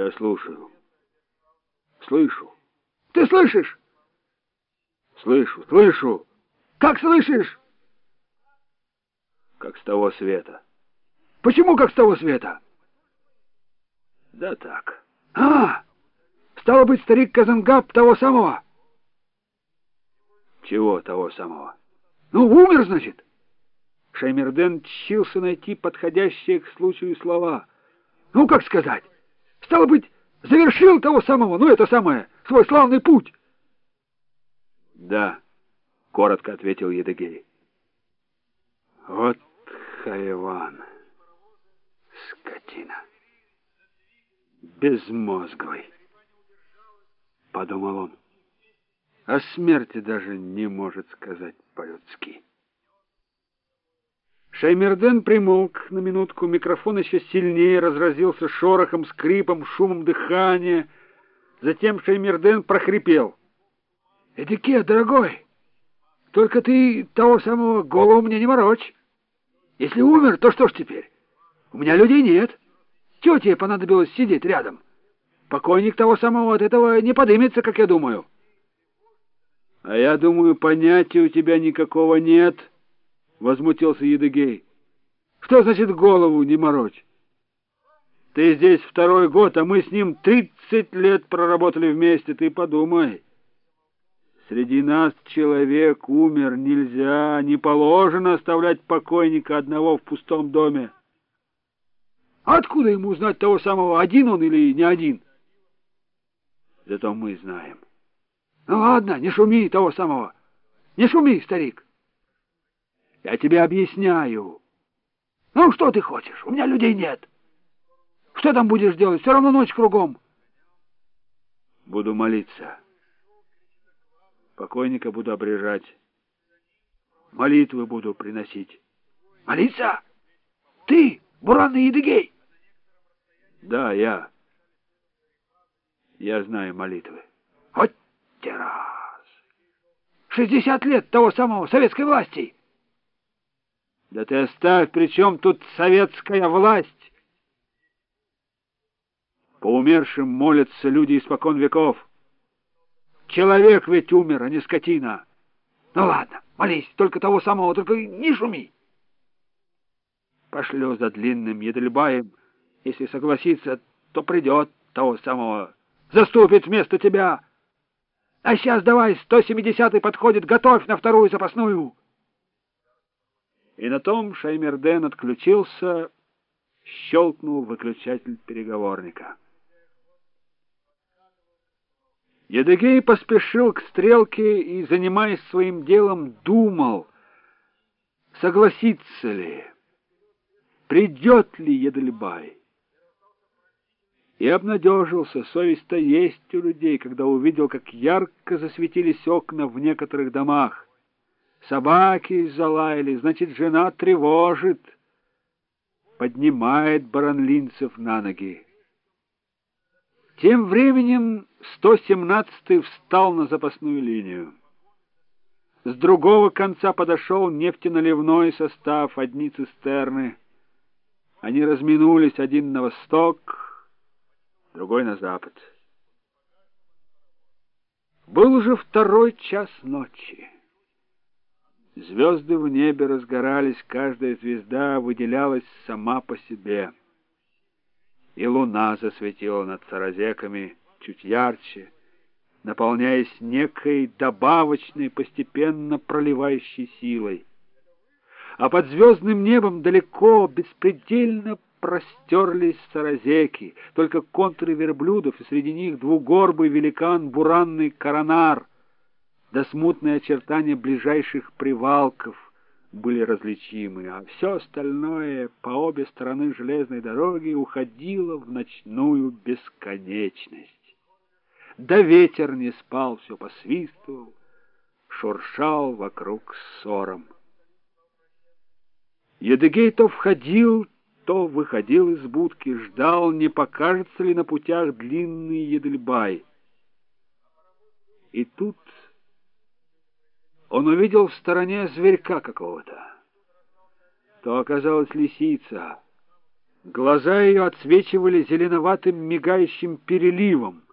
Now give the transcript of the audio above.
Я слушаю. Слышу. Ты слышишь? Слышу, слышу. Как слышишь? Как с того света. Почему как с того света? Да так. А, стало быть, старик Казангаб того самого. Чего того самого? Ну, умер, значит. Шаймерден тщился найти подходящие к случаю слова. Ну, как сказать? Стало быть, завершил того самого, ну, это самое, свой славный путь. Да, коротко ответил Едыгей. Вот хайван, скотина, безмозглый, подумал он. О смерти даже не может сказать по-людски. Шаймерден примолк на минутку, микрофон еще сильнее разразился шорохом, скрипом, шумом дыхания. Затем Шаймерден прохрипел. «Эдике, дорогой, только ты того самого голову мне не морочь. Если умер, то что ж теперь? У меня людей нет. Тебе понадобилось сидеть рядом? Покойник того самого от этого не подымется, как я думаю». «А я думаю, понятия у тебя никакого нет». — возмутился Едыгей. «Что значит голову не морочь? Ты здесь второй год, а мы с ним тридцать лет проработали вместе, ты подумай. Среди нас человек умер, нельзя, не положено оставлять покойника одного в пустом доме. Откуда ему узнать того самого, один он или не один? Зато мы знаем. Ну ладно, не шуми того самого. Не шуми, старик. Я тебе объясняю. Ну, что ты хочешь? У меня людей нет. Что там будешь делать? Все равно ночь кругом. Буду молиться. Покойника буду обрежать. Молитвы буду приносить. Молиться? Ты, Буранный Едыгей? Да, я. Я знаю молитвы. Вот те раз. Шестьдесят лет того самого советской власти. Да ты оставь, при чем тут советская власть? По умершим молятся люди испокон веков. Человек ведь умер, а не скотина. Ну ладно, молись, только того самого, только не шуми. Пошлю за длинным Едельбаем. Если согласится, то придет того самого. Заступит вместо тебя. А сейчас давай, 170-й подходит, готовь на вторую запасную. И на том Шаймерден отключился, щелкнул выключатель переговорника. Едыгей поспешил к стрелке и, занимаясь своим делом, думал, согласится ли, придет ли Едельбай. И обнадежился, совесть-то есть у людей, когда увидел, как ярко засветились окна в некоторых домах. Собаки залаяли, значит, жена тревожит. Поднимает Баранлинцев на ноги. Тем временем 117-й встал на запасную линию. С другого конца подошел нефтеналивной состав, одни цистерны. Они разминулись, один на восток, другой на запад. Был уже второй час ночи. Звезды в небе разгорались, каждая звезда выделялась сама по себе. И луна засветила над саразеками чуть ярче, наполняясь некой добавочной, постепенно проливающей силой. А под звездным небом далеко, беспредельно простерлись саразеки, только контуры верблюдов, и среди них двугорбый великан буранный коронар — да смутные очертания ближайших привалков были различимы, а все остальное по обе стороны железной дороги уходило в ночную бесконечность. Да ветер не спал, все посвистывал, шуршал вокруг ссором. Едыгей то входил, то выходил из будки, ждал, не покажется ли на путях длинный Едельбай. И тут он увидел в стороне зверька какого-то. То оказалась лисица, Глаза ее отсвечивали зеленоватым мигающим переливом.